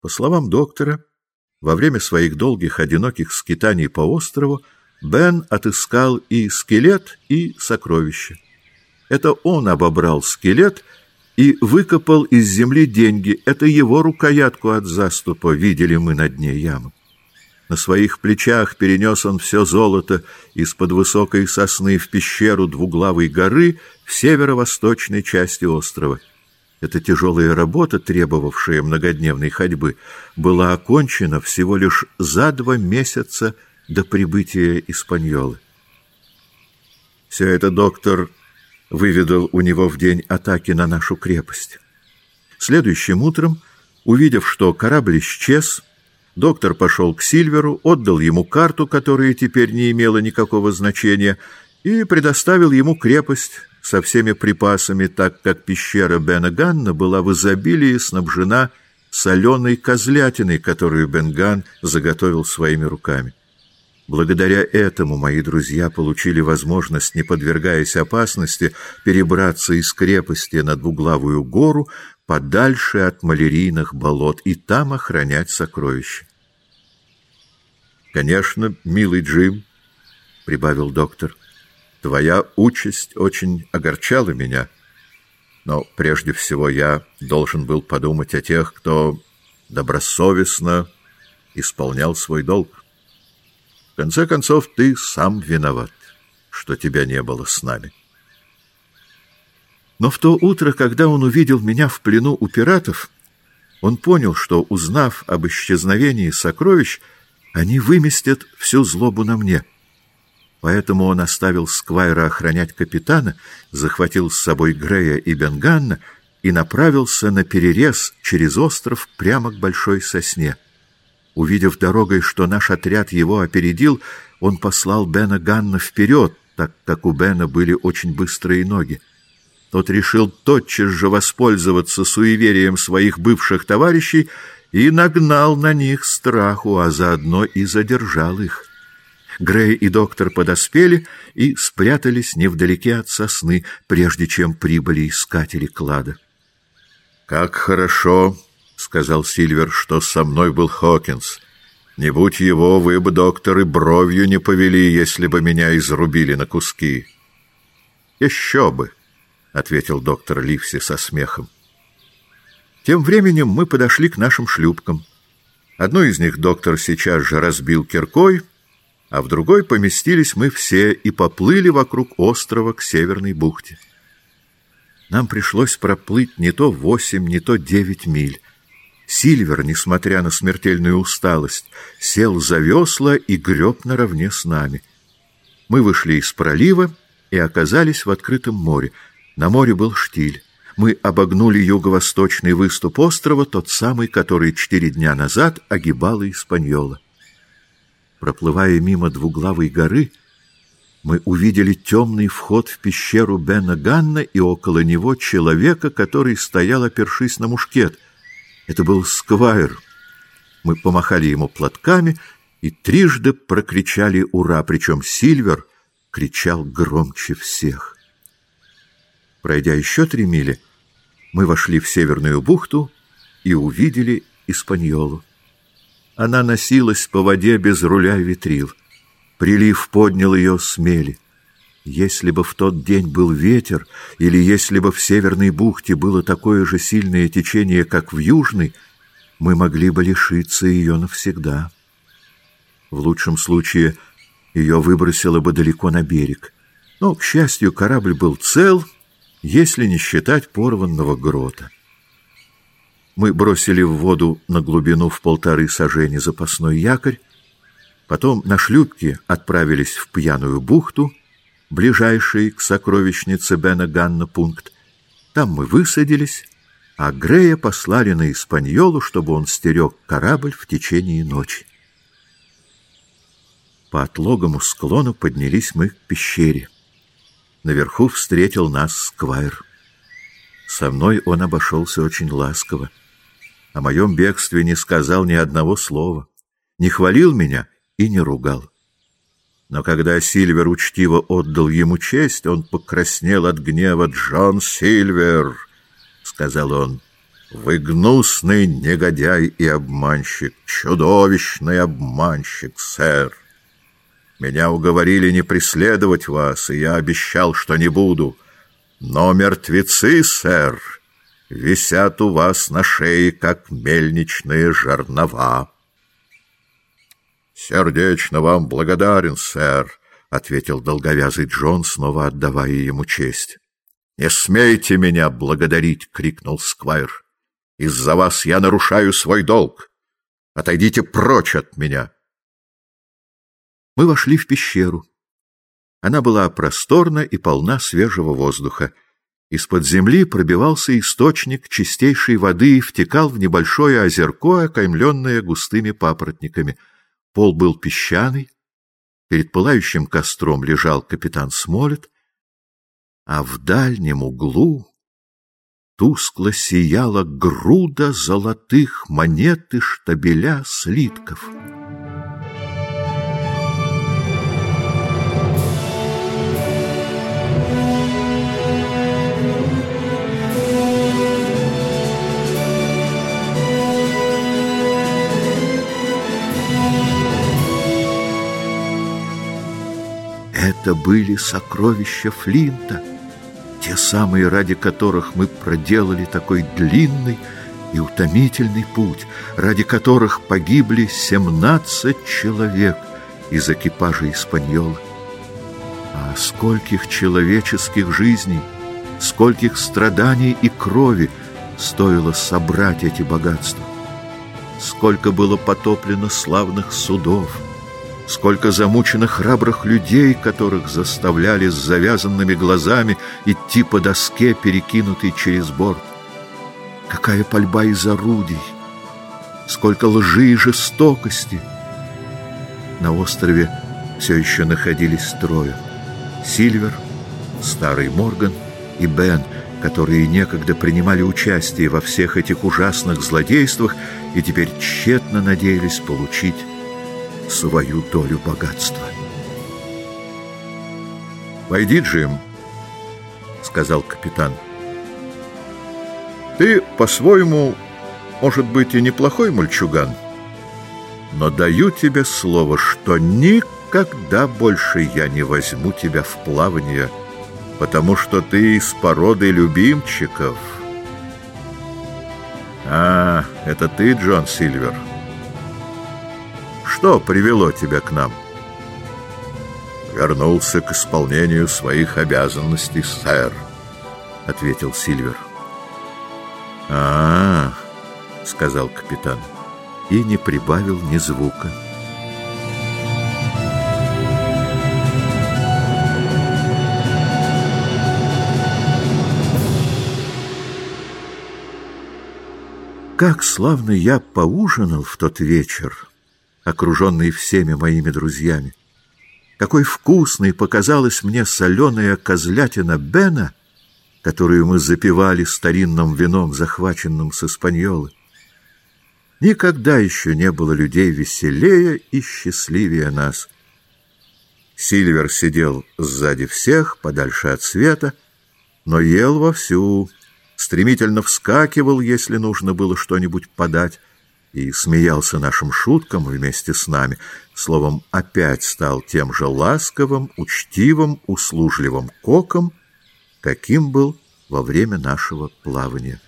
По словам доктора, во время своих долгих одиноких скитаний по острову Бен отыскал и скелет, и сокровище. Это он обобрал скелет и выкопал из земли деньги. Это его рукоятку от заступа видели мы на дне ямы. На своих плечах перенес он все золото из-под высокой сосны в пещеру двуглавой горы в северо-восточной части острова. Эта тяжелая работа, требовавшая многодневной ходьбы, была окончена всего лишь за два месяца до прибытия Испаньолы. Все это доктор выведал у него в день атаки на нашу крепость. Следующим утром, увидев, что корабль исчез, доктор пошел к Сильверу, отдал ему карту, которая теперь не имела никакого значения, и предоставил ему крепость со всеми припасами, так как пещера Бена Ганна была в изобилии снабжена соленой козлятиной, которую Бенган заготовил своими руками. Благодаря этому мои друзья получили возможность, не подвергаясь опасности, перебраться из крепости на двуглавую гору подальше от малярийных болот и там охранять сокровища. «Конечно, милый Джим», — прибавил доктор, — Твоя участь очень огорчала меня, но прежде всего я должен был подумать о тех, кто добросовестно исполнял свой долг. В конце концов, ты сам виноват, что тебя не было с нами. Но в то утро, когда он увидел меня в плену у пиратов, он понял, что, узнав об исчезновении сокровищ, они выместят всю злобу на мне — Поэтому он оставил Сквайра охранять капитана, захватил с собой Грея и Бенганна и направился на перерез через остров прямо к большой сосне. Увидев дорогой, что наш отряд его опередил, он послал Бена Ганна вперед, так как у Бена были очень быстрые ноги. Тот решил тотчас же воспользоваться суеверием своих бывших товарищей и нагнал на них страху, а заодно и задержал их. Грей и доктор подоспели и спрятались невдалеке от сосны, прежде чем прибыли искатели клада. «Как хорошо!» — сказал Сильвер, — что со мной был Хокинс. Не будь его, вы бы, доктор, и бровью не повели, если бы меня изрубили на куски. Еще бы, — ответил доктор Ливси со смехом. Тем временем мы подошли к нашим шлюпкам. Одну из них доктор сейчас же разбил киркой, а в другой поместились мы все и поплыли вокруг острова к северной бухте. Нам пришлось проплыть не то восемь, не то девять миль. Сильвер, несмотря на смертельную усталость, сел за весла и греб наравне с нами. Мы вышли из пролива и оказались в открытом море. На море был штиль. Мы обогнули юго-восточный выступ острова, тот самый, который четыре дня назад огибала Испаньола. Проплывая мимо двуглавой горы, мы увидели темный вход в пещеру Бена Ганна и около него человека, который стоял, опершись на мушкет. Это был Сквайр. Мы помахали ему платками и трижды прокричали «Ура!», причем Сильвер кричал громче всех. Пройдя еще три мили, мы вошли в Северную бухту и увидели Испаньолу. Она носилась по воде без руля ветрил. Прилив поднял ее с мели. Если бы в тот день был ветер, или если бы в Северной бухте было такое же сильное течение, как в Южной, мы могли бы лишиться ее навсегда. В лучшем случае ее выбросило бы далеко на берег. Но, к счастью, корабль был цел, если не считать порванного грота. Мы бросили в воду на глубину в полторы сажени запасной якорь, потом на шлюпке отправились в Пьяную бухту, ближайший к сокровищнице Бена Ганна пункт. Там мы высадились, а Грея послали на Испаньолу, чтобы он стерег корабль в течение ночи. По отлогому склону поднялись мы к пещере. Наверху встретил нас Сквайр. Со мной он обошелся очень ласково о моем бегстве не сказал ни одного слова, не хвалил меня и не ругал. Но когда Сильвер учтиво отдал ему честь, он покраснел от гнева. «Джон Сильвер!» — сказал он. Вы гнусный негодяй и обманщик, чудовищный обманщик, сэр. Меня уговорили не преследовать вас, и я обещал, что не буду. Но мертвецы, сэр, висят у вас на шее, как мельничные жернова. «Сердечно вам благодарен, сэр», — ответил долговязый Джон, снова отдавая ему честь. «Не смейте меня благодарить!» — крикнул Сквайр. «Из-за вас я нарушаю свой долг. Отойдите прочь от меня!» Мы вошли в пещеру. Она была просторна и полна свежего воздуха. Из-под земли пробивался источник чистейшей воды и втекал в небольшое озерко, окаймленное густыми папоротниками. Пол был песчаный, перед пылающим костром лежал капитан Смолет, а в дальнем углу тускло сияла груда золотых монет и штабеля слитков. Были сокровища Флинта, те самые, ради которых мы проделали такой длинный и утомительный путь, ради которых погибли семнадцать человек из экипажа Испаньола. А скольких человеческих жизней, скольких страданий и крови стоило собрать эти богатства! Сколько было потоплено славных судов! Сколько замучено храбрых людей, которых заставляли с завязанными глазами идти по доске, перекинутой через борт. Какая пальба из орудий, сколько лжи и жестокости. На острове все еще находились трое. Сильвер, старый Морган и Бен, которые некогда принимали участие во всех этих ужасных злодействах и теперь тщетно надеялись получить свою долю богатства. «Пойди, Джим», — сказал капитан. «Ты, по-своему, может быть, и неплохой мальчуган, но даю тебе слово, что никогда больше я не возьму тебя в плавание, потому что ты из породы любимчиков». «А, это ты, Джон Сильвер?» Что привело тебя к нам? Вернулся к исполнению своих обязанностей, сэр, ответил Сильвер. А, -а, -а сказал капитан и не прибавил ни звука. Как славно я поужинал в тот вечер! Окруженный всеми моими друзьями. Какой вкусной показалась мне соленая козлятина Бена, которую мы запивали старинным вином, захваченным с Испаньолы. Никогда еще не было людей веселее и счастливее нас. Сильвер сидел сзади всех, подальше от света, но ел вовсю, стремительно вскакивал, если нужно было что-нибудь подать, и смеялся нашим шуткам вместе с нами, словом, опять стал тем же ласковым, учтивым, услужливым коком, каким был во время нашего плавания.